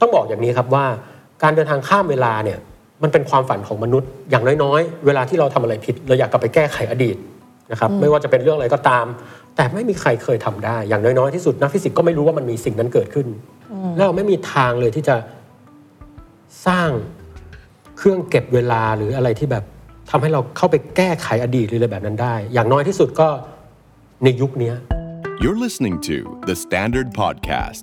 ต้องบอกอย่างนี้ครับว่า การเดินทางข้ามเวลาเนี่ยมันเป็นความฝันของมนุษย์ อย่างน้อยๆ เวลาที่เราทำอะไรผิด เราอยากกลับไปแก้ไขอดีตนะครับไม่ว่าจะเป็นเรื่องอะไรก็ตาม แต่ไม่มีใครเคยทำได้ อย่างน้อยๆที่สุดนักฟิสิกส์ก็ไม่รู้ว่ามันมีสิ่งนั้นเกิดขึ้น แล้วเราไม่มีทางเลยที่จะสร้างเครื่องเก็บเวลาหรืออะไรที่แบบทำให้เราเข้าไปแก้ไขอดีตหรืออะไรแบบนั้นได้ อย่างน้อยที่สุดก็ในยุคนี้ You're listening to The Standard Podcast,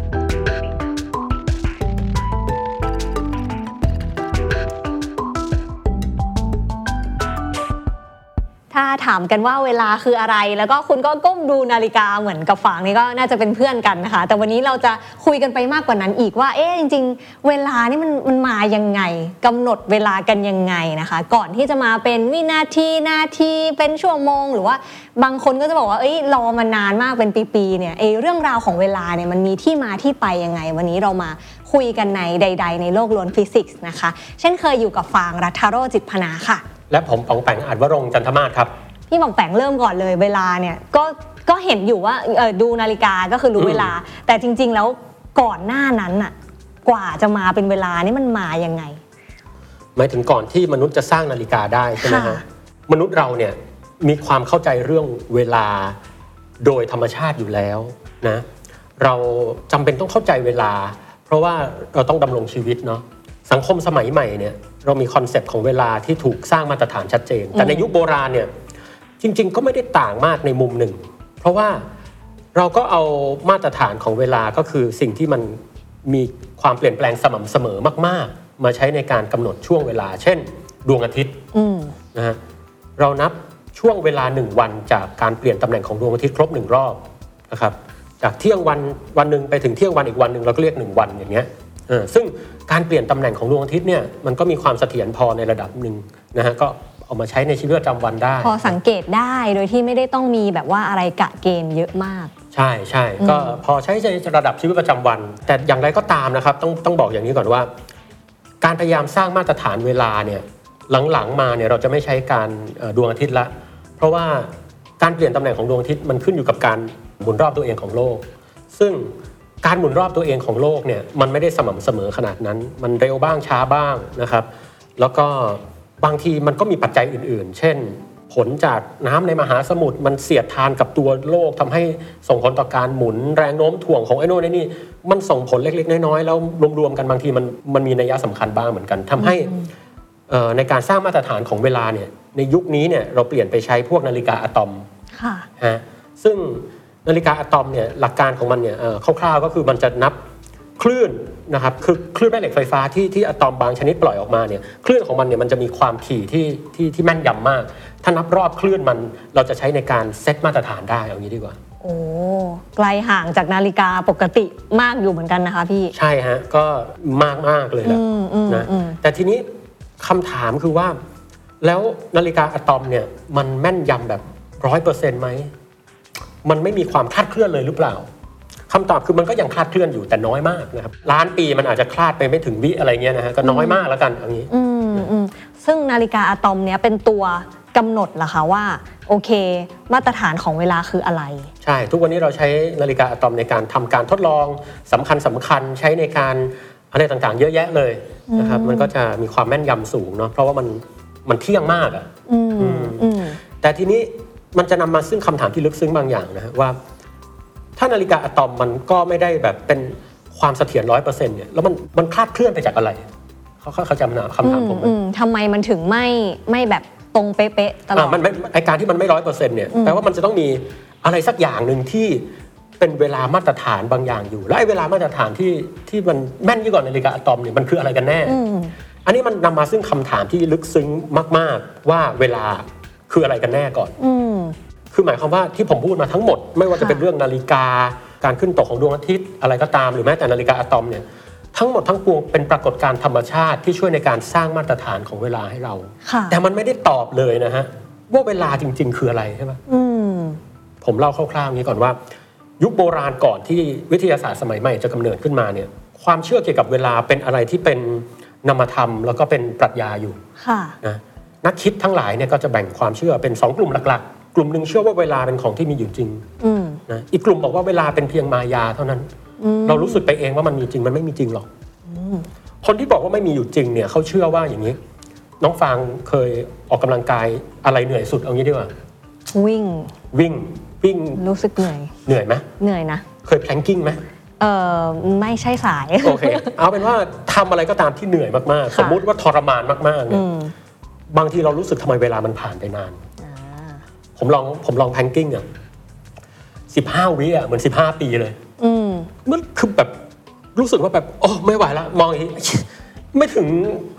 ถามกันว่าเวลาคืออะไร แล้วก็คุณก็ก้มดูนาฬิกาเหมือนกับฟางนี่ก็น่าจะเป็นเพื่อนกันนะคะ แต่วันนี้เราจะคุยกันไปมากกว่านั้นอีกว่า เอ๊ะจริง ๆ เวลานี่มันมันมายังไงกำหนดเวลากันยังไงนะคะ ก่อนที่จะมาเป็นวินาทีนาทีเป็นชั่วโมง หรือว่าบางคนก็จะบอกว่าเอ้ยรอมานานมากเป็นปีๆเนี่ยเอเรื่องราวของเวลาเนี่ยมันมีที่มาที่ไปยังไง วันนี้เรามาคุยกันในใด ๆ ในโลกล้วนฟิสิกส์นะคะ เช่นเคยอยู่กับฟางรัฐโรจน์จิตพนาค่ะ และผมปองแปงอัดวรงจันทมาศครับ พี่บองแปงเริ่มก่อนเลยเวลาเนี่ยก็ก็เห็นอยู่ว่าเอ่อดูนาฬิกาก็คือรู้อืมเวลา แต่จริง ๆ แล้วก่อนหน้านั้นน่ะกว่าจะมาเป็นเวลานี่มันมายังไงหมายถึงก่อนที่มนุษย์จะสร้างนาฬิกาได้ใช่ไหมค่ะฮะมนุษย์เราเนี่ยมีความเข้าใจเรื่องเวลาโดยธรรมชาติอยู่แล้วนะเราจำเป็นต้องเข้าใจเวลา เพราะว่าเราต้องดำรงชีวิตเนาะสังคมสมัยใหม่เนี่ยเรามี concept ของเวลาที่ถูกสร้างมาตรฐานชัดเจน แต่ในยุคโบราณเนี่ย จริง ๆ ก็ไม่ได้ต่างมากในมุมหนึ่ง เพราะว่าเราก็เอามาตรฐานของเวลาก็คือสิ่งที่มันมีความเปลี่ยนแปลงสม่ำเสมอมาก ๆ มาใช้ในการกำหนดช่วงเวลา เช่น ดวงอาทิตย์อืมนะฮะเรานับช่วงเวลาหนึ่งวันจากการเปลี่ยนตำแหน่งของดวงอาทิตย์ครบหนึ่งรอบนะครับจากเที่ยงวันวันหนึ่งไปถึงเที่ยงวันอีกวันหนึ่งเราก็เรียกหนึ่งวันอย่างเงี้ยเออซึ่งการเปลี่ยนตำแหน่งของดวงอาทิตย์เนี่ยมันก็มีความเสถียรพอในระดับหนึ่งนะฮะก็ เอามาใช้ในชีวิตประจำวันได้ พอสังเกตได้โดยที่ไม่ได้ต้องมีแบบว่าอะไรกะเกณฑ์เยอะมาก ใช่ใช่ก็พอใช้ในระดับชีวิตประจำวัน แต่อย่างไรก็ตามนะครับต้องต้องบอกอย่างนี้ก่อนว่า การพยายามสร้างมาตรฐานเวลาเนี่ยหลังๆมาเนี่ยเราจะไม่ใช้การเอ่อดวงอาทิตย์ละ เพราะว่าการเปลี่ยนตำแหน่งของดวงอาทิตย์มันขึ้นอยู่กับการหมุนรอบตัวเองของโลก ซึ่งการหมุนรอบตัวเองของโลกเนี่ยมันไม่ได้สม่ำเสมอขนาดนั้น มันเร็วบ้างช้าบ้างนะครับ แล้วก็ บางทีมันก็มีปัจจัยอื่น ๆ เช่น ผลจากน้ำในมหาสมุทรมันเสียดทานกับตัวโลกทำให้ส่งผลต่อการหมุนแรงโน้มถ่วงของไอ้โน่นไอ้นี่ มันส่งผลเล็ก ๆ น้อย ๆ แล้วรวม ๆ กันบางทีมันมันมีนัยสำคัญบ้างเหมือนกันทำให้เอ่อในการสร้างมาตรฐานของเวลาเนี่ยในยุคนี้เนี่ยเราเปลี่ยนไปใช้พวกนาฬิกาอะตอมค่ะฮะซึ่งนาฬิกาอะตอมเนี่ยหลักการของมันเนี่ยเอ่อคร่าวๆก็คือมันจะนับ คลื่นนะครับคือคลื่นแม่เหล็กไฟฟ้าที่ที่อะตอมบางชนิดปล่อยออกมาเนี่ยคลื่นของมันเนี่ยมันจะมีความถี่ที่ที่ที่แม่นยำมาก ถ้านับรอบคลื่นมันเราจะใช้ในการเซตมาตรฐานได้เอางี้ดีกว่า โอ้ไกลห่างจากนาฬิกาปกติมากอยู่เหมือนกันนะคะพี่ ใช่ฮะก็มากมากๆเลยแหละอืมอืมนะอืมแต่ทีนี้คำถามคือว่า แล้วนาฬิกาอะตอมเนี่ยมันแม่นยำแบบร้อยเปอร์เซ็นต์ไหมมันไม่มีความคลาดเคลื่อนเลยหรือเปล่า คำตอบคือมันก็ยังคลาดเคลื่อนอยู่แต่น้อยมากนะครับล้านปีมันอาจจะคลาดไปไม่ถึงวิอะไรเงี้ยนะฮะก็น้อยมากแล้วกันเอางี้อืมอืมซึ่งนาฬิกาอะตอมเนี้ยเป็นตัวกำหนดเหรอคะว่าโอเค มาตรฐานของเวลาคืออะไร ใช่ ทุกวันนี้เราใช้นาฬิกาอะตอมในการทำการทดลองสำคัญสำคัญใช้ในการอะไรต่างๆ เยอะแยะเลยนะครับมันก็จะมีความแม่นยำสูงเนาะเพราะว่ามันมันเที่ยงมากอะอืมอืมอืมแต่ทีนี้มันจะนำมาซึ่งคำถามที่ลึกซึ้งบางอย่างนะฮะว่า ถ้านาฬิกาอะตอมมันก็ไม่ได้แบบเป็นความเสถียรร้อยเปอร์เซ็นต์เนี่ยแล้วมันมันคลาดเคลื่อนไปจากอะไรเขาเขาเขาจำนะคำถามผมไหมอืมทำไมมันถึงไม่ไม่แบบตรงเป๊ะๆตลออ่าดมันไม่ไอการที่มันไม่ร้อยเปอร์เซ็นต์เนี่ยแปลว่ามันจะต้องมีอะไรสักอย่างหนึ่งที่เป็นเวลามาตรฐานบางอย่างอยู่ แล้วไอ้เวลามาตรฐานที่ที่มันแม่นยิ่งกว่านาฬิกาอะตอมเนี่ยมันคืออะไรกันแน่อืมอันนี้มันนำมาซึ่งคำถามที่ลึกซึ้งมาก ๆ ว่าเวลาคืออะไรกันแน่ก่อนอืม คือหมายความว่าที่ผมพูดมาทั้งหมด ไม่ว่าจะค่ะเป็นเรื่องนาฬิกา การขึ้นตกของดวงอาทิตย์อะไรก็ตามหรือแม้แต่นาฬิกาอะตอมเนี่ยทั้งหมดทั้งปวงเป็นปรากฏการณ์ธรรมชาติที่ช่วยในการสร้างมาตรฐานของเวลาให้เราค่ะแต่มันไม่ได้ตอบเลยนะฮะว่าเวลาจริง ๆ คืออะไรใช่ไหมอืมผมเล่าคร่าวๆอย่างนี้ก่อนว่า ยุคโบราณก่อนที่วิทยาศาสตร์สมัยใหม่จะกำเนิดขึ้นมาเนี่ยความเชื่อเกี่ยวกับเวลาเป็นอะไรที่เป็นนำมาทำแล้วก็เป็นปรัชญาอยู่ค่ะนะนักคิดทั้งหลายเนี่ยก็จะแบ่งความเชื่อเป็นสองกลุ่มหลักๆ กลุ่มหนึ่งเชื่อว่าเวลาเป็นของที่มีอยู่จริงอืมนะอีกกลุ่มบอกว่าเวลาเป็นเพียงมายาเท่านั้น เรารู้สึกไปเองว่ามันมีจริงมันไม่มีจริงหรอกคนที่บอกว่าไม่มีอยู่จริงเนี่ยเขาเชื่อว่าอย่างนี้ น้องฟางเคยออกกำลังกายอะไรเหนื่อยสุดเอางี้ดีกว่าวิ่งวิ่งวิ่งรู้สึกเหนื่อยเหนื่อยไหมเหนื่อยนะเคยแพลงกิ้งไหมเออไม่ใช่สายโอเคเอาเป็นว่าทำอะไรก็ตามที่เหนื่อยมากๆค่ะสมมุติว่าทรมานมากๆเนี่อืยมบางทีเรารู้สึกทำไมเวลามันผ่านไปนานอ่า ผมลองผมลองแพลงกิ้งอะสิบห้าวิอะเหมือนสิบห้าปีเลยอืมมันคือแบบรู้สึกว่าแบบโอ้ไม่ไหวละมองอีกทีไม่ถึง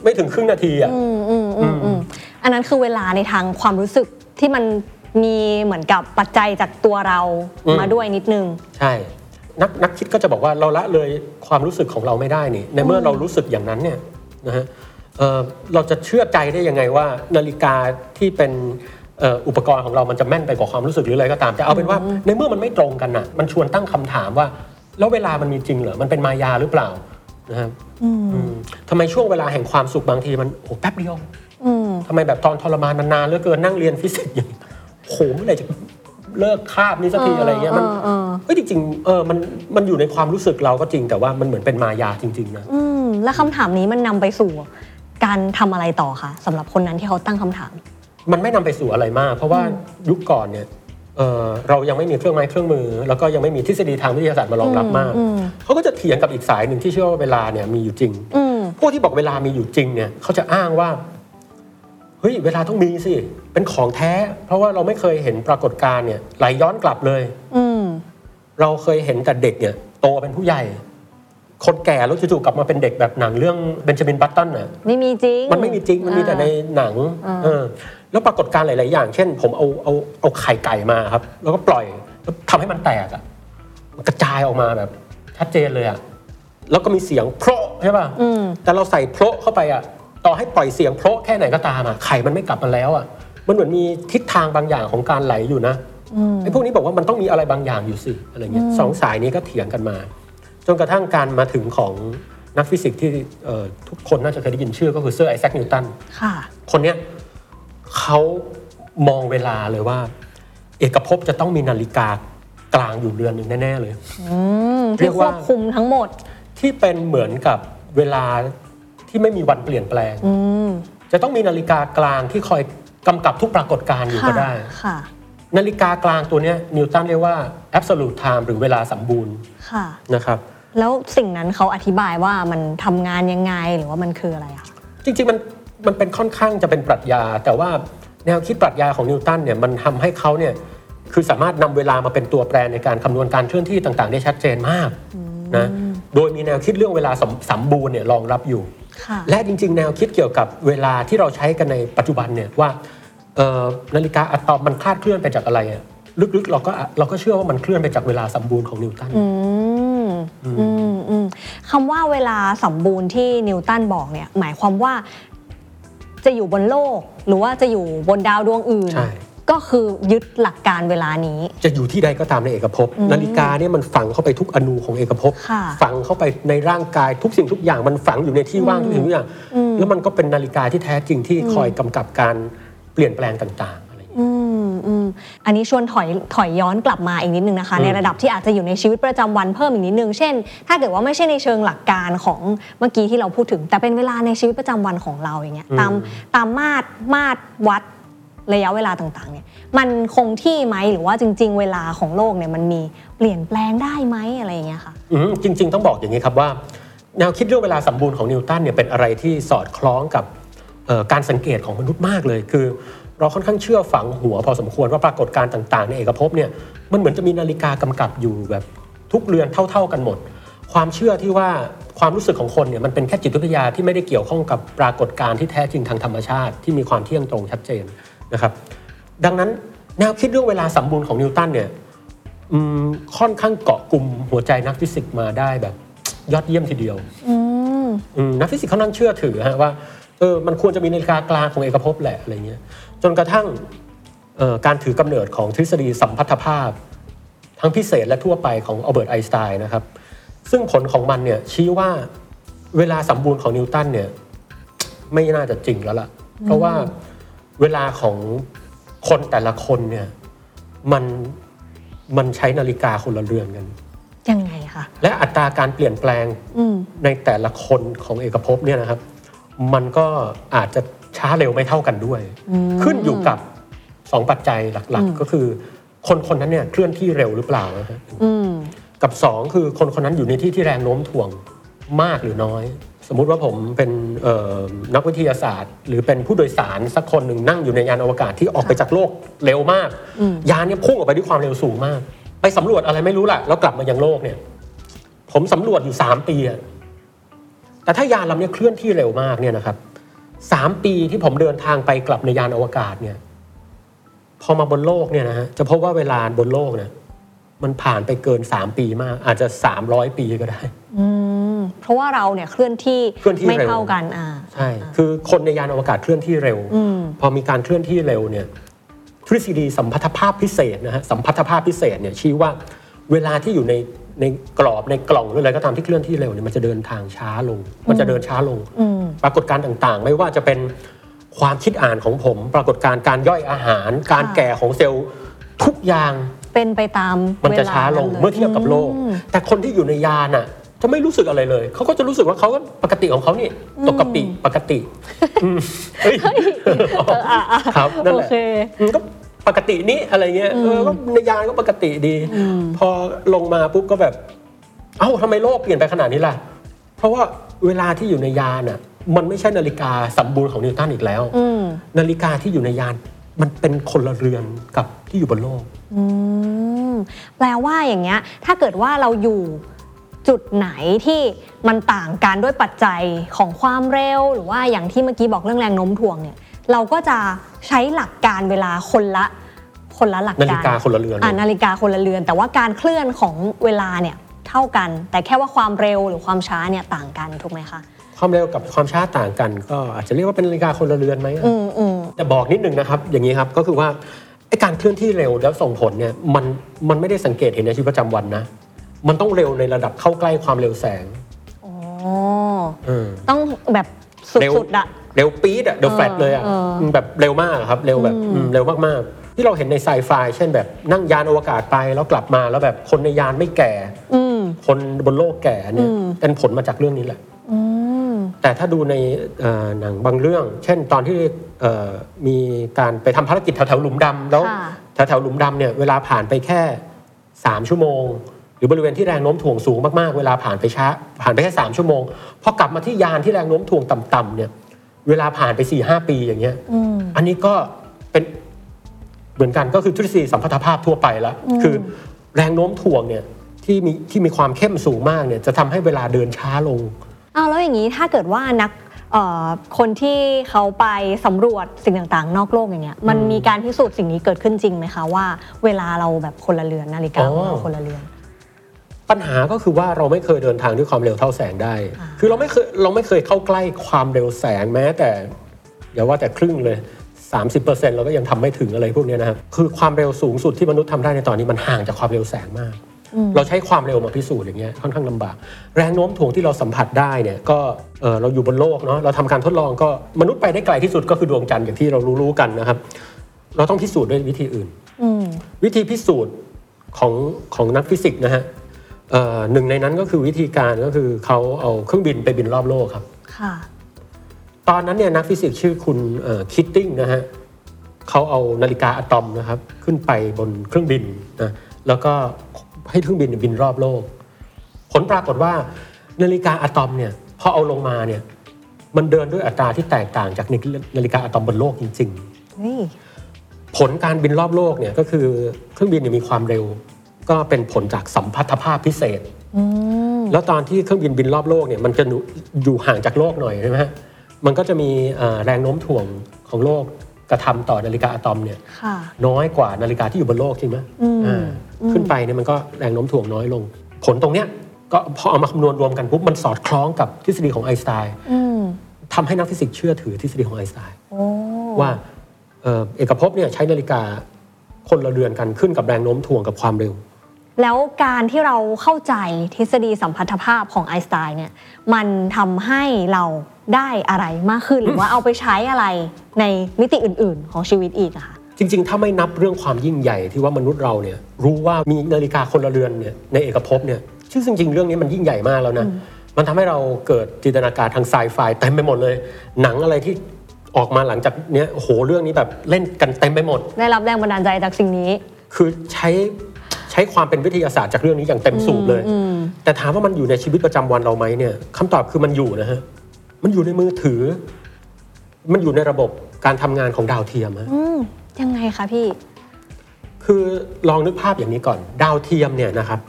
ไม่ถึงครึ่งนาทีอะอืมอืมอืมอืมอันนั้นคือเวลาในทางความรู้สึกที่มันมีเหมือนกับปัจจัยจากตัวเราอืมมาด้วยนิดนึง ใช่ นักนักคิดก็จะบอกว่าเราละเลยความรู้สึกของเราไม่ได้นี่ในเมื่อเรารู้สึกอย่างนั้นเนี่ยนะฮะเอ่อเราจะเชื่อใจได้ยังไงว่านาฬิกาที่เป็นเอ่ออุปกรณ์ของเรามันจะแม่นไปกว่าความรู้สึกหรืออะไรก็ตาม แต่เอาเป็นว่าในเมื่อมันไม่ตรงกันน่ะ มันชวนตั้งคำถามว่า แล้วเวลามันมีจริงเหรอ มันเป็นมายาหรือเปล่านะครับอืมทำไมช่วงเวลาแห่งความสุขบางทีมันโอ้แป๊บเดียวอืมทำไมแบบตอนทรมานนานๆเหลือเกินนั่งเรียนฟิสิกส์อย่างโหเมื่อไหร่จะเลิกคาบนี้สักทีอะไรเงี้ยมันเออเออเฮ้ยจริงๆเออมันมันอยู่ในความรู้สึกเราก็จริง แต่ว่ามันเหมือนเป็นมายาจริงๆนะอืมแล้วคำถามนี้มันนำไปสู่การทำอะไรต่อคะสำหรับคนนั้นที่เขาตั้งคำถาม มันไม่นำไปสู่อะไรมาก เพราะว่ายุคก่อนเนี่ยเออเรายังไม่มีเครื่องไม้เครื่องมือ แล้วก็ยังไม่มีทฤษฎีทางวิทยาศาสตร์มารองรับมากอืมเขาก็จะเถียงกับอีกสายหนึ่งที่เชื่อว่าเวลาเนี่ยมีอยู่จริงอืมพวกที่บอกเวลามีอยู่จริงเนี่ยเขาจะอ้างว่าเฮ้ยเวลาต้องมีสิเป็นของแท้ เพราะว่าเราไม่เคยเห็นปรากฏการณ์เนี่ยไหลย้อนกลับเลย อืมเราเคยเห็นแต่เด็กเนี่ยโตเป็นผู้ใหญ่ คนแก่แล้วจู่ๆกลับมาเป็นเด็กแบบหนังเรื่องเบนจามินบัตตันน่ะไม่มีจริง มันไม่มีจริงมันมีแต่ในหนังอ่าเออ แล้วปรากฏการณ์หลาย ๆ อย่าง เช่น ผมเอาเอาเอาไข่ไก่มาครับ แล้วก็ปล่อยแล้วทำให้มันแตกอะมันกระจายออกมาแบบชัดเจนเลยอะแล้วก็มีเสียงโพละใช่ป่ะอืม แต่เราใส่โพละเข้าไปอะต่อให้ปล่อยเสียงโพละแค่ไหนก็ตามอะไข่มันไม่กลับมาแล้วอะมันเหมือนมีทิศทางบางอย่างของการไหลอยู่นะไอ้พวกนี้บอกว่ามันต้องมีอะไรบางอย่างอยู่สิอะไรเงี้ยสองสายนี้ก็เถียงกันมา จนกระทั่งการมาถึงของนักฟิสิกส์ที่เอ่อทุกคนน่าจะเคยได้ยินชื่อก็คือเซอร์ไอแซคนิวตัน ค่ะ คนเนี้ย เขามองเวลาเลยว่า เอกภพจะต้องมีนาฬิกากลางอยู่เรือนหนึ่งแน่ ๆ เลยอืมเรีที่ยกคว่าวบคุมทั้งหมด ที่เป็นเหมือนกับเวลาที่ไม่มีวันเปลี่ยนแปลงอืมจะต้องมีนาฬิกากลางที่คอยกำกับทุกปรากฏการณ์อยู่ก็ค่ะได้ค่ะนาฬิกากลางตัวเนี้ยนิวตันเรียกว่า absolute time หรือเวลาสมบูรณ์ค่ะนะครับ แล้วสิ่งนั้นเขาอธิบายว่ามันทำงานยังไงหรือว่ามันคืออะไรอะจริงๆมัน มันเป็นค่อนข้างจะเป็นปรัชญา แต่ว่าแนวคิดปรัชญาของนิวตันเนี่ยมันทำให้เขาเนี่ยคือสามารถนำเวลามาเป็นตัวแปรในการคำนวณการเคลื่อนที่ต่างๆ ได้ชัดเจนมากนะโดยมีแนวคิดเรื่องเวลาสมสมบูรณ์เนี่ยรองรับอยู่ค่ะและจริง ๆ แนวคิดเกี่ยวกับเวลาที่เราใช้กันในปัจจุบันเนี่ยว่าเอ่อนาฬิกาอะตอมมันคลาดเคลื่อนไปจากอะไรอะลึกๆ เราก็เราก็เชื่อว่ามันเคลื่อนไปจากเวลาสมบูรณ์ของนิวตันอืมอืมอืมคำว่าเวลาสมบูรณ์ที่นิวตันบอกเนี่ยหมายความว่า จะอยู่บนโลก หรือว่าจะอยู่บนดาวดวงอื่น ใช่ ก็คือยึดหลักการเวลานี้ จะอยู่ที่ใดก็ตามในเอกภพนาฬิกาเนี่ยมันฝังเข้าไปทุกอนูของเอกภพค่ะฝังเข้าไปในร่างกายทุกสิ่งทุกอย่างมันฝังอยู่ในที่ว่างทุกสิ่งทุกอย่างแล้วมันก็เป็นนาฬิกาที่แท้จริงที่คอยกำกับการเปลี่ยนแปลงต่างๆอะไรอย่างเงี้ย อืม อืมอันนี้ชวนถอยถอยย้อนกลับมาอีกนิดนึงนะคะอืมในระดับที่อาจจะอยู่ในชีวิตประจำวันเพิ่มอีกนิดนึง เช่น ถ้าเกิดว่าไม่ใช่ในเชิงหลักการของเมื่อกี้ที่เราพูดถึง แต่เป็นเวลาในชีวิตประจำวันของเราอย่างเงี้ยตามตามมาตรมาตรวัดระยะเวลาต่างๆเนี่ยมันคงที่ไหมหรือว่าจริง ๆ เวลาของโลกเนี่ยมันมีเปลี่ยนแปลงได้ไหมอะไรอย่างเงี้ยค่ะอืมจริง ๆ ต้องบอกอย่างนี้ครับว่า แนวคิดเรื่องเวลาสมบูรณ์ของนิวตันเนี่ยเป็นอะไรที่สอดคล้องกับเอ่อการสังเกตของมนุษย์มากเลยคือ เราค่อนข้างเชื่อฝังหัวพอสมควรว่าปรากฏการณ์ต่างๆ ในเอกภพเนี่ยมันเหมือนจะมีนาฬิกากำกับอยู่แบบทุกเรือนเท่า ๆกันหมด ความเชื่อที่ว่าความรู้สึกของคนเนี่ยมันเป็นแค่จิตวิทยาที่ไม่ได้เกี่ยวข้องกับปรากฏการณ์ที่แท้จริงทางธรรมชาติ ที่มีความเที่ยงตรงชัดเจนนะครับดังนั้นแนวคิดเรื่องเวลาสมบูรณ์ของนิวตันเนี่ยอืมค่อนข้างเกาะกลุ่มหัวใจนักฟิสิกส์มาได้แบบ ยอดเยี่ยมทีเดียวอืมอืมนักฟิสิกส์เขานั่งเชื่อถือฮะว่า เออมันควรจะมีนาฬิกากลางของเอกภพแหละอะไรเงี้ยจนกระทั่งเอ่อการถือกำเนิดของทฤษฎีสัมพัทธภาพ ทั้งพิเศษและทั่วไปของอัลเบิร์ตไอน์สไตน์นะครับซึ่งผลของมันเนี่ยชี้ว่าเวลาสมบูรณ์ของนิวตันเนี่ยไม่น่าจะจริงแล้วล่ะ เพราะว่าเวลาของคนแต่ละคนเนี่ยมันมันใช้นาฬิกาคนละเรือนกัน ยังไงคะ และอัตราการเปลี่ยนแปลงอืมในแต่ละคนของเอกภพเนี่ยนะครับ มันก็อาจจะช้าเร็วไม่เท่ากันด้วย ขึ้นอยู่กับสองปัจจัยหลักๆ ก็คือ คนคนนั้นเนี่ยเคลื่อนที่เร็วหรือเปล่านะฮะอืมกับสองคือคนคนนั้นอยู่ในที่ที่แรงโน้มถ่วงมากหรือน้อย สมมุติว่าผมเป็นเอ่อนักวิทยาศาสตร์ หรือเป็นผู้โดยสารสักคนหนึ่งนั่งอยู่ในยานอวกาศที่ออกไปจากโลกเร็วมาก ยานเนี่ยพุ่งออกไปด้วยความเร็วสูงมาก ไปสำรวจอะไรไม่รู้ล่ะแล้วกลับมายังโลกเนี่ย ผมสำรวจอยู่สามปีอะ แต่ถ้ายานลำเนี้ยเคลื่อนที่เร็วมากเนี่ยนะครับสามปีที่ผมเดินทางไปกลับในยานอวกาศเนี่ย พอมาบนโลกเนี่ยนะฮะจะพบว่าเวลาบนโลกเนี่ยมันผ่านไปเกิน3ปีมาก อาจจะ300ปีก็ได้อืมเพราะว่าเราเนี่ยเคลื่อนที่เคลื่อนที่ไม่เร็วเท่ากันอ่าใช่คือคนในยานอวกาศเคลื่อนที่เร็วอืมพอมีการเคลื่อนที่เร็วเนี่ยทฤษฎีสัมพัทธภาพพิเศษนะฮะสัมพัทธภาพพิเศษเนี่ยชี้ว่าเวลาที่อยู่ใน ในกรอบในกล่องหรืออะไรก็ตามที่เคลื่อนที่เร็วเนี่ยมันจะเดินทางช้าลง มันจะเดินช้าลง อืม ปรากฏการณ์ต่างๆ ไม่ว่าจะเป็นความคิดอ่านของผม ปรากฏการณ์การย่อยอาหาร การค่ะ แก่ของเซลล์ทุกอย่างเป็นไปตามมันจะวช้าลงนั้นเมื่อเทียบกับโลก อืม แต่คนที่อยู่ในยานอะจะไม่รู้สึกอะไรเลย เขาก็จะรู้สึกว่าเขาก็ปกติของเขานี่ปกติปกติอืมเฮ้ยครับนั่นแหละ โอเค อืมก็ ปกตินี้อะไรเงี้ยเออก็ในยานก็ปกติดี พอลงมาปุ๊บก็แบบ เอ้าทำไมโลกเปลี่ยนไปขนาดนี้ล่ะ เพราะว่าเวลาที่อยู่ในยานอะ มันไม่ใช่นาฬิกาสมบูรณ์ของนิวตันอีกแล้วอืมนาฬิกาที่อยู่ในยานมันเป็นคนละเรือนกับที่อยู่บนโลกอืมแปลว่าอย่างเงี้ย ถ้าเกิดว่าเราอยู่จุดไหนที่มันต่างกันด้วยปัจจัยของความเร็ว หรือว่าอย่างที่เมื่อกี้บอกเรื่องแรงโน้มถ่วงเนี่ย เราก็จะใช้หลักการเวลาคนละคนละหลักการนาฬิกาคนละเรือนเลยอ่านาฬิกาคนละเรือน แต่ว่าการเคลื่อนของเวลาเนี่ยเท่ากัน แต่แค่ว่าความเร็วหรือความช้าเนี่ยต่างกันถูกไหมคะความเร็วกับความช้าต่างกัน ก็อาจจะเรียกว่าเป็นนาฬิกาคนละเรือนไหมอะอืมอืมแต่บอกนิดนึงนะครับ อย่างนี้ครับก็คือว่าไอ้การเคลื่อนที่เร็วแล้วส่งผลเนี่ยมันมันไม่ได้สังเกตเห็นในชีวิตประจำวันนะ มันต้องเร็วในระดับเข้าใกล้ความเร็วแสงอ๋อเออต้องแบบสเร็วุดๆอะ เร็วปี๊ดอะเร็วแฟลตเลยอะเออมแบบเร็วมากอะครับ เร็วแบบอืมเร็วมากๆ ที่เราเห็นในไซไฟเช่นแบบนั่งยานอวกาศไปแล้วกลับมาแล้วแบบคนในยานไม่แก่อืมคนบนโลกแก่เนี่ยอืมเป็นผลมาจากเรื่องนี้แหละอืมแต่ถ้าดูในเอ่อหนังบางเรื่อง เช่นตอนที่เอ่อมีการไปทำภารกิจแถวๆหลุมดำแล้วค่ะแถวๆหลุมดำเนี่ยเวลาผ่านไปแค่3ชั่วโมง หรือบริเวณที่แรงโน้มถ่วงสูงมากๆ เวลาผ่านไปช้าผ่านไปแค่3ชั่วโมงพอกลับมาที่ยานที่แรงโน้มถ่วงต่ำๆเนี่ย เวลาผ่านไป4 5ปีอย่างเงี้ยอืมอันนี้ก็เป็นเหมือนกันก็คือทฤษฎีสัมพัทธภาพทั่วไปแล้วคือแรงโน้มถ่วงเนี่ยที่มีที่มีความเข้มสูงมากเนี่ยจะทำให้เวลาเดินช้าลงเอาแล้วอย่างนี้ถ้าเกิดว่านักเอ่อคนที่เขาไปสำรวจสิ่งต่างๆ นอกโลกอย่างเงี้ยมันมีการพิสูจน์สิ่งนี้เกิดขึ้นจริงไหมคะว่า เวลาเราแบบคนละเรือนนาฬิกาอ๋อของเราคนละเรือน ปัญหาก็คือว่าเราไม่เคยเดินทางด้วยความเร็วเท่าแสงได้อ่าคือเราไม่เคยเราไม่เคยเข้าใกล้ความเร็วแสงแม้แต่อย่าว่าแต่ครึ่งเลย 30%เราก็ยังทำไม่ถึงอะไรพวกเนี้ยนะครับ คือความเร็วสูงสุดที่มนุษย์ทำได้ในตอนนี้มันห่างจากความเร็วแสงมาก เราใช้ความเร็วมาพิสูจน์อย่างเงี้ยค่อนข้างลำบาก แรงโน้มถ่วงที่เราสัมผัสได้เนี่ยก็เออเราอยู่บนโลกเนาะเราทำการทดลองก็มนุษย์ไปได้ไกลที่สุดก็คือดวงจันทร์อย่างที่เรารู้ๆกันนะครับ เราต้องพิสูจน์ด้วยวิธีอื่นอืมวิธีพิสูจน์ของของนักฟิสิกส์นะฮะเอ่อ หนึ่งในนั้นก็คือวิธีการก็คือเขาเอาเครื่องบินไปบินรอบโลกครับค่ะตอนนั้นเนี่ยนักฟิสิกส์ชื่อคุณคีตติ้งนะฮะเขาเอานาฬิกาอะตอมนะครับ ขึ้นไปบนเครื่องบินนะแล้วก็ให้เครื่องบินเนยบินรอบโลก ผลปรากฏว่านาฬิกาอะตอมเนี่ยพอเอาลงมาเนี่ยมันเดินด้วยอัตราที่แตกต่างจากนาฬิกาอะตอมบนโลกจริงๆเฮ้ยผลการบินรอบโลกเนี่ยก็คือเครื่องบินเนี่ยมีความเร็ว ก็เป็นผลจากสัมพัทธภาพพิเศษอืมแล้วตอนที่เครื่องบินบินรอบโลกเนี่ยมันจะอยู่ห่างจากโลกหน่อยใช่ไหมฮะมันก็จะมีเอ่อแรงโน้มถ่วงของโลกกระทำต่อนาฬิกาอะตอมเนี่ยค่ะน้อยกว่านาฬิกาที่อยู่บนโลกใช่ไหมอืมอ่าขึ้นไปเนี่ยมันก็แรงโน้มถ่วงน้อยลง ผลตรงเนี้ยก็พอเอามาคำนวณรวมกันปุ๊บมันสอดคล้องกับทฤษฎีของไอน์สไตน์อืมทำให้นักฟิสิกส์เชื่อถือทฤษฎีของไอน์สไตน์โอ้ว่าเอ่อเอกภพเนี่ยใช้นาฬิกาคนละเรือนกันขึ้นกับแรงโน้มถ่วงกับความเร็ว แล้วการที่เราเข้าใจทฤษฎีสัมพัทธภาพของไอน์สไตน์เนี่ยมันทำให้เราได้อะไรมากขึ้น หรือว่าเอาไปใช้อะไรในมิติอื่น ๆ ของชีวิตอีกอะค่ะจริง ๆ ถ้าไม่นับเรื่องความยิ่งใหญ่ที่ว่ามนุษย์เราเนี่ยรู้ว่ามีนาฬิกาคนละเรือนเนี่ยในเอกภพเนี่ยซึ่งจริง ๆ เรื่องนี้มันยิ่งใหญ่มากแล้วนะมันทำให้เราเกิดจินตนาการทางไซไฟเต็มไปหมดเลย หนังอะไรที่ออกมาหลังจากเนี้ยโอ้โหเรื่องนี้แบบเล่นกันเต็มไปหมด ได้รับแรงบันดาลใจจากสิ่งนี้ คือใช้ ใช้ความเป็นวิทยาศาสตร์จากเรื่องนี้อย่างเต็มสูบเลย แต่ถามว่ามันอยู่ในชีวิตประจำวันเราไหมเนี่ยคำตอบคือมันอยู่นะฮะมันอยู่ในมือถือ มันอยู่ในระบบการทำงานของดาวเทียมฮะอืมยังไงคะพี่ คือลองนึกภาพอย่างนี้ก่อน ดาวเทียมเนี่ยนะครับ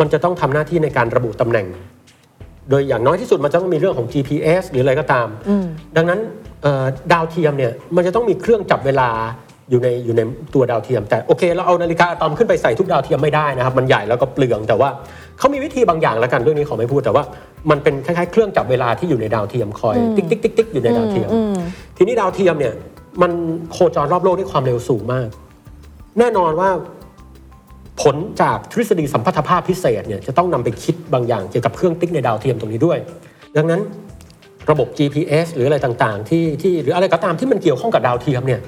มันจะต้องทำหน้าที่ในการระบุตำแหน่ง โดยอย่างน้อยที่สุดมันจะต้องมีเรื่องของ GPS หรืออะไรก็ตาม ดังนั้นเอ่อดาวเทียมเนี่ยมันจะต้องมีเครื่องจับเวลา อยู่ในอยู่ในตัวดาวเทียม แต่โอเคเราเอานาฬิกาอะตอมขึ้นไปใส่ทุกดาวเทียมไม่ได้นะครับ มันใหญ่แล้วก็เปลืองแต่ว่าเขามีวิธีบางอย่างแล้วกันเรื่องนี้ขอไม่พูดแต่ว่ามันเป็นคล้ายๆเครื่องจับเวลาที่อยู่ในดาวเทียมคอย ติ๊กติ๊กติ๊กติ๊กอยู่ในดาวเทียม ทีนี้ดาวเทียมเนี่ยมันโคจรรอบโลกด้วยความเร็วสูงมาก แน่นอนว่าผลจากทฤษฎีสัมพัทธภาพพิเศษเนี่ยจะต้องนำไปคิดบางอย่างเกี่ยวกับเครื่องติ๊กในดาวเทียมตรงนี้ด้วย ดังนั้นระบบ GPS หรืออะไรต่างๆ ที่ที่หรืออะไรก็ตามที่มันเกี่ยวข้องกับดาวเทียมเนี่ย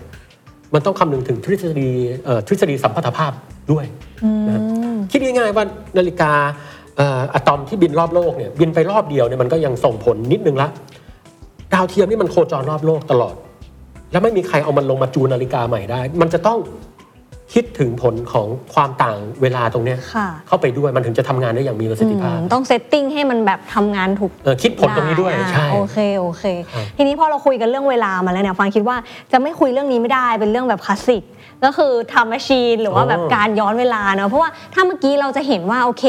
มันต้องคำนึงถึงทฤษฎีเอ่อทฤษฎีสัมพัทธภาพด้วยนะคิดง่ายๆว่านาฬิกาเอ่ออะตอมที่บินรอบโลกเนี่ยบินไปรอบเดียวเนี่ยมันก็ยังส่งผลนิดนึงละดาวเทียมนี่มันโคจรรอบโลกตลอด แล้วไม่มีใครเอามันลงมาจูนนาฬิกาใหม่ได้ มันจะต้อง คิดถึงผลของความต่างเวลาตรงเนี้ยค่ะ เข้าไปด้วยมันถึงจะทำงานได้อย่างมีประสิทธิภาพอืมต้อง setting ให้มันแบบทำงานถูก เออคิดผลตรงนี้ด้วยไอ่าใช่ โอเคโอเค ครับ ทีนี้พอเราคุยกันเรื่องเวลามาแล้วเนี่ยฟางคิดว่าจะไม่คุยเรื่องนี้ไม่ได้เป็นเรื่องแบบคลาสสิกก็คือทำแมชชีนหรือว่าแบบการย้อนเวลาเนอะเพราะว่าถ้าเมื่อกี้เราจะเห็นว่าโอเค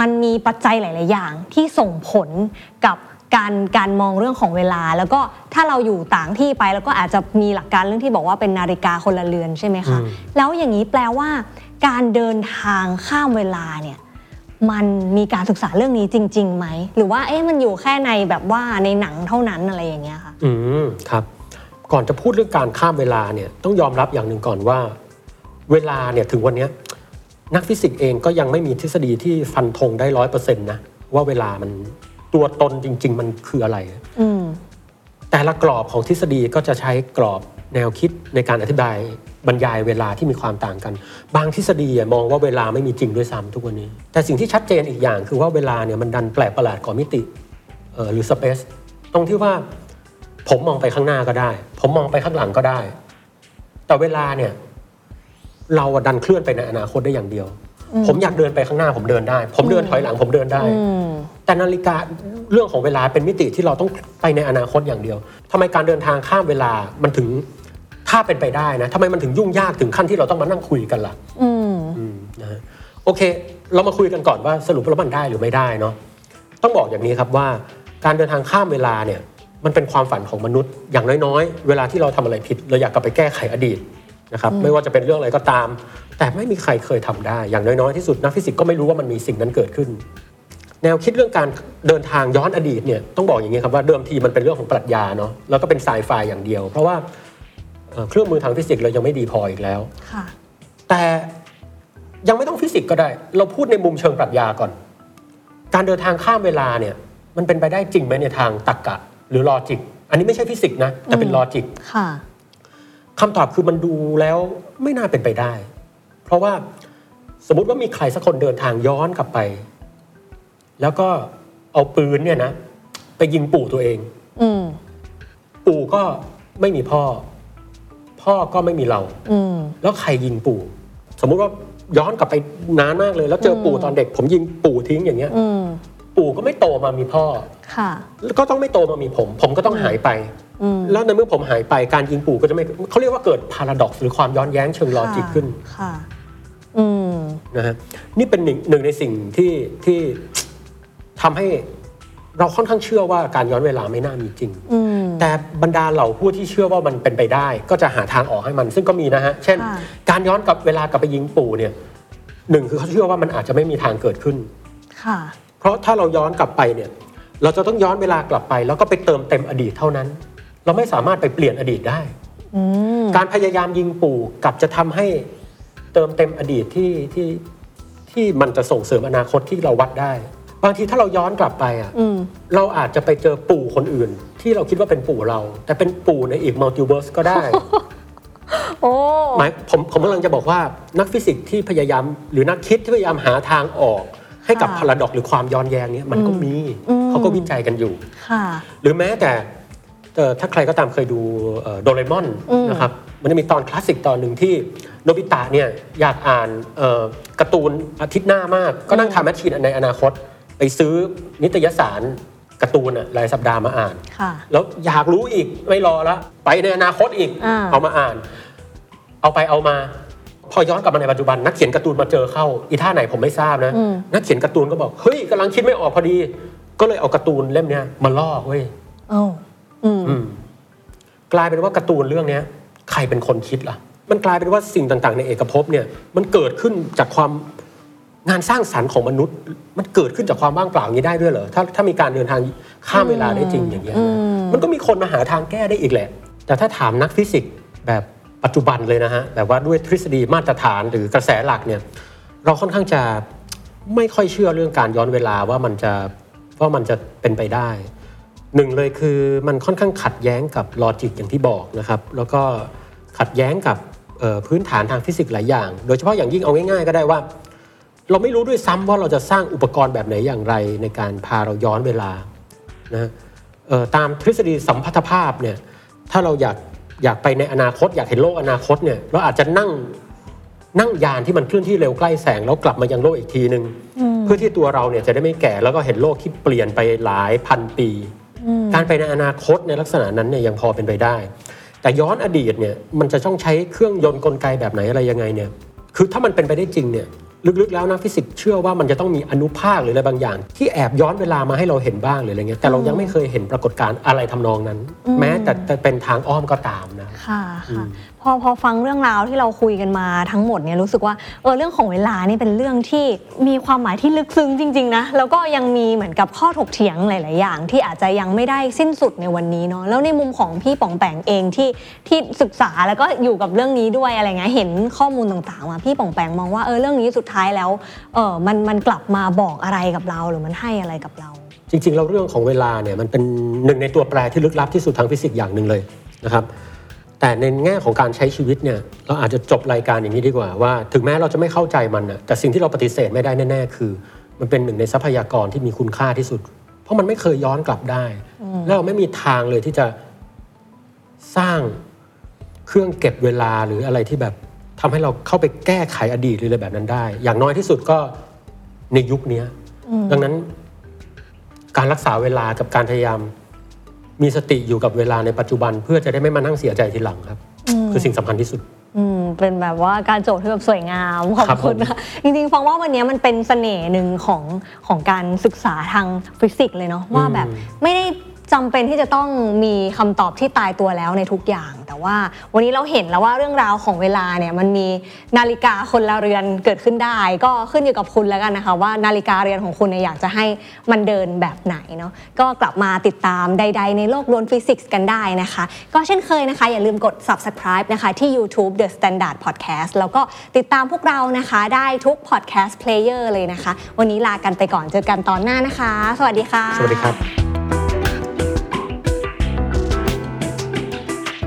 มันมีปัจจัยหลาย ๆ อย่างที่ส่งผลกับ การการมองเรื่องของเวลา แล้วก็ถ้าเราอยู่ต่างที่ไปแล้วก็อาจจะมีหลักการเรื่องที่บอกว่าเป็นนาฬิกาคนละเรือนใช่ไหมคะแล้วอย่างนี้แปลว่า การเดินทางข้ามเวลาเนี่ยมันมีการศึกษาเรื่องนี้จริงๆไหม หรือว่าเอ๊ะมันอยู่แค่ในแบบว่าในหนังเท่านั้นอะไรอย่างเงี้ยค่ะอืมครับก่อนจะพูดเรื่องการข้ามเวลาเนี่ยต้องยอมรับอย่างหนึ่งก่อนว่า เวลาเนี่ยถึงวันเนี้ยนักฟิสิกส์เองก็ยังไม่มีทฤษฎีที่ฟันธงได้ร้อยเปอร์เซ็นต์นะว่าเวลามัน ตัวตนจริง ๆ มันคืออะไร อืม แต่ละกรอบของทฤษฎีก็จะใช้กรอบแนวคิดในการอธิบายบรรยายเวลาที่มีความต่างกัน บางทฤษฎีอะมองว่าเวลาไม่มีจริงด้วยซ้ำทุกวันนี้ แต่สิ่งที่ชัดเจนอีกอย่างคือว่าเวลาเนี่ยมันดันแปลกประหลาดกว่ามิติเอ่อหรือสเปซตรงที่ว่าผมมองไปข้างหน้าก็ได้ ผมมองไปข้างหลังก็ได้ แต่เวลาเนี่ย เราอะดันเคลื่อนไปในอนาคตได้อย่างเดียว ผมอยากเดินไปข้างหน้าผมเดินได้ ผมเดินถอยหลังผมเดินได้ อืม แต่นาฬิกาเรื่องของเวลาเป็นมิติที่เราต้องไปในอนาคตอย่างเดียวทำไมการเดินทางข้ามเวลามันถึงถ้าเป็นไปได้นะทำไมมันถึงยุ่งยากถึงขั้นที่เราต้องมานั่งคุยกันล่ะอืมอืมนะฮะโอเค เรามาคุยกันก่อนว่าสรุปแล้วมันได้หรือไม่ได้เนาะต้องบอกอย่างนี้ครับว่าการเดินทางข้ามเวลาเนี่ยมันเป็นความฝันของมนุษย์ อย่างน้อยๆ เวลาที่เราทำอะไรผิด เราอยากกลับไปแก้ไขอดีตนะครับไม่ว่าจะเป็นเรื่องอะไรก็ตาม แต่ไม่มีใครเคยทำได้ อย่างน้อยๆที่สุดนักฟิสิกส์ก็ไม่รู้ว่ามันมีสิ่งนั้นเกิดขึ้น แนวคิดเรื่องการเดินทางย้อนอดีตเนี่ยต้องบอกอย่างนี้ครับว่าเดิมทีมันเป็นเรื่องของปรัชญาเนาะแล้วก็เป็นไซไฟอย่างเดียว เพราะว่าเอ่อเครื่องมือทางฟิสิกส์เรายังไม่ดีพออีกแล้วค่ะแต่ยังไม่ต้องฟิสิกส์ก็ได้ เราพูดในมุมเชิงปรัชญาก่อน การเดินทางข้ามเวลาเนี่ยมันเป็นไปได้จริงไหมในทางตรรกะ หรือ logic อันนี้ไม่ใช่ฟิสิกส์นะแต่เป็น logic ค่ะคำตอบคือมันดูแล้วไม่น่าเป็นไปได้ เพราะว่าสมมติว่ามีใครสักคนเดินทางย้อนกลับไป แล้วก็เอาปืนเนี่ยนะ ไปยิงปู่ตัวเอง อืมปู่ก็ไม่มีพ่อ พ่อก็ไม่มีเรา อืมแล้วใครยิงปู่ สมมุติว่าย้อนกลับไปนานมากเลย แล้วเจอปู่ตอนเด็ก ผมยิงปู่ทิ้งอย่างเงี้ย อืมปู่ก็ไม่โตมามีพ่อ ค่ะ แล้วก็ต้องไม่โตมามีผม ผมก็ต้องหายไป อืมแล้วในเมื่อผมหายไปการยิงปู่ก็จะไม่เขาเรียกว่าเกิดพาราดอกหรือความย้อนแย้งเชิงลอจิกขึ้นค่ะ อืม นะฮะนี่เป็นหนึ่งหนึ่งในสิ่งที่ที่ ทำให้เราค่อนข้างเชื่อว่าการย้อนเวลาไม่น่ามีจริงอืมแต่บรรดาเหล่าผู้ที่เชื่อว่ามันเป็นไปได้ ก็จะหาทางออกให้มัน ซึ่งก็มีนะฮะ เช่นค่ะการย้อนกลับเวลากลับไปยิงปู่เนี่ยหนึ่งคือเขาเชื่อว่ามันอาจจะไม่มีทางเกิดขึ้นค่ะเพราะถ้าเราย้อนกลับไปเนี่ย เราจะต้องย้อนเวลากลับไป แล้วก็ไปเติมเต็มอดีตเท่านั้น เราไม่สามารถไปเปลี่ยนอดีตได้อืมการพยายามยิงปู่กลับจะทำให้เติมเต็มอดีตที่ที่ที่มันจะส่งเสริมอนาคตที่เราวัดได้ บางทีถ้าเราย้อนกลับไปอะอืมเราอาจจะไปเจอปู่คนอื่น ที่เราคิดว่าเป็นปู่เรา แต่เป็นปู่ในอีก multiverse ก็ได้โอ้หมายผมผมกำลังจะบอกว่านักฟิสิกส์ที่พยายาม หรือนักคิดที่พยายามหาทางออก ให้กับค่ะ paradox หรือความย้อนแย้งเนี้ยมันก็มีอืมเขาก็วิจัยกันอยู่ค่ะหรือแม้แต่เอ่อถ้าใครก็ตามเคยดูโดเรมอนอืมนะครับมันจะมีตอนคลาสสิกตอนหนึ่งที่โนบิตะเนี่ยอยากอ่านเอ่อการ์ตูนอาทิตย์หน้ามาก ก็นั่ง time machine ในอนาคต ไปซื้อนิตยสารการ์ตูนอะรายสัปดาห์มาอ่านค่ะแล้วอยากรู้อีกไม่รอละไปในอนาคตอีกอ่าเอามาอ่าน เอาไปเอามา พอย้อนกลับมาในปัจจุบัน นักเขียนการ์ตูนมาเจอเข้าอีท่าไหนผมไม่ทราบนะอืมนักเขียนการ์ตูนก็บอกเฮ้ยกำลังคิดไม่ออกพอดี ก็เลยเอาการ์ตูนเล่มเนี้ยมาลอกเว้ยโอ้อืมอืมกลายเป็นว่าการ์ตูนเรื่องเนี้ย ใครเป็นคนคิดล่ะ มันกลายเป็นว่าสิ่งต่างๆ ในเอกภพเนี่ย มันเกิดขึ้นจากความ งานสร้างสรรค์ของมนุษย์ มันเกิดขึ้นจากความว่างเปล่าอย่างนี้ได้ด้วยเหรอถ้าถ้ามีการเดินทางข้ามเวลาได้จริงอย่างเงี้ยนะมันก็มีคนมาหาทางแก้ได้อีกแหละ แต่ถ้าถามนักฟิสิกส์แบบปัจจุบันเลยนะฮะแบบว่าด้วยทฤษฎีมาตรฐานหรือกระแสหลักเนี่ยเราค่อนข้างจะไม่ค่อยเชื่อเรื่องการย้อนเวลาว่ามันจะว่ามันจะเป็นไปได้หนึ่งเลยคือมันค่อนข้างขัดแย้งกับลอจิกอย่างที่บอกนะครับ แล้วก็ขัดแย้งกับเอ่อพื้นฐานทางฟิสิกส์หลายอย่าง โดยเฉพาะอย่างยิ่งเอาง่ายๆ ก็ได้ว่า เราไม่รู้ด้วยซ้ำว่าเราจะสร้างอุปกรณ์แบบไหนอย่างไรในการพาเราย้อนเวลานะเอ่อตามทฤษฎีสัมพัทธภาพเนี่ยถ้าเราอยากอยากไปในอนาคต อยากเห็นโลกอนาคตเนี่ยเราอาจจะนั่งนั่งยานที่มันเคลื่อนที่เร็วใกล้แสงแล้วกลับมายังโลกอีกทีหนึ่งเพื่อที่ตัวเราเนี่ยจะได้ไม่แก่แล้วก็เห็นโลกที่เปลี่ยนไปหลายพันปี การไปในอนาคตในลักษณะนั้นเนี่ยยังพอเป็นไปได้ แต่ย้อนอดีตเนี่ยมันจะต้องใช้เครื่องยนต์กลไกแบบไหนอะไรยังไงเนี่ยคือถ้ามันเป็นไปได้จริงเนี่ย ลึกๆแล้วนักฟิสิกส์เชื่อว่ามันจะต้องมีอนุภาคหรืออะไรบางอย่าง ที่แอบย้อนเวลามาให้เราเห็นบ้างหรืออะไรเงี้ยแต่เรายังไม่เคยเห็นปรากฏการณ์อะไรทำนองนั้น แม้แต่จะเป็นทางอ้อมก็ตามนะค่ะค่ะ พอพอฟังเรื่องราวที่เราคุยกันมาทั้งหมดเนี่ยรู้สึกว่าเออเรื่องของเวลานี่เป็นเรื่องที่มีความหมายที่ลึกซึ้งจริง ๆ นะ แล้วก็ยังมีเหมือนกับข้อถกเถียงหลาย ๆ อย่าง ที่อาจจะยังไม่ได้สิ้นสุดในวันนี้เนาะแล้วในมุมของพี่ป๋องแปงเองที่ที่ศึกษาแล้วก็อยู่กับเรื่องนี้ด้วยอะไรเงี้ยเห็นข้อมูลต่างๆมาพี่ป๋องแปงมองว่าเออเรื่องนี้สุดท้ายแล้วเออมันมันกลับมาบอกอะไรกับเราหรือมันให้อะไรกับเรา จริงๆแล้วเรื่องของเวลาเนี่ยมันเป็นหนึ่งในตัวแปรที่ลึกลับที่สุดทางฟิสิกส์อย่างหนึ่งเลยนะครับ แต่ในแง่ของการใช้ชีวิตเนี่ยเราอาจจะจบรายการอย่างนี้ดีกว่าว่า ถึงแม้เราจะไม่เข้าใจมันนะแต่สิ่งที่เราปฏิเสธไม่ได้แน่ๆคือ มันเป็นหนึ่งในทรัพยากรที่มีคุณค่าที่สุด เพราะมันไม่เคยย้อนกลับได้ แล้วเราไม่มีทางเลยที่จะสร้างเครื่องเก็บเวลาหรืออะไรที่แบบทำให้เราเข้าไปแก้ไขอดีตหรืออะไรแบบนั้นได้ อย่างน้อยที่สุดก็ในยุคเนี้ยดังนั้นการรักษาเวลากับการพยายาม มีสติอยู่กับเวลาในปัจจุบัน เพื่อจะได้ไม่มานั่งเสียใจทีหลังครับ คือสิ่งสำคัญที่สุดอืมเป็นแบบว่าการโจทย์ที่แบบสวยงามขอบครับคุณผมนะจริงๆฟังว่าวันนี้มันเป็นเสน่ห์หนึ่งของของการศึกษาทางฟิสิกส์เลยเนาะว่าแบบไม่ได้ จำเป็นที่จะต้องมีคำตอบที่ตายตัวแล้วในทุกอย่าง แต่ว่าวันนี้เราเห็นแล้วว่าเรื่องราวของเวลาเนี่ยมันมีนาฬิกาคนละเรือนเกิดขึ้นได้ ก็ขึ้นอยู่กับคุณแล้วกันนะคะ ว่านาฬิกาเรือนของคุณเนี่ยอยากจะให้มันเดินแบบไหนเนาะก็กลับมาติดตามใด ๆ ในโลกดวนฟิสิกส์กันได้นะคะ ก็เช่นเคยนะคะ อย่าลืมกด subscribe นะคะที่ YouTube The Standard Podcast แล้วก็ติดตามพวกเรานะคะได้ทุก podcast player เลยนะคะ วันนี้ลากันไปก่อนเจอกันตอนหน้านะคะ สวัสดีค่ะ สวัสดีครับ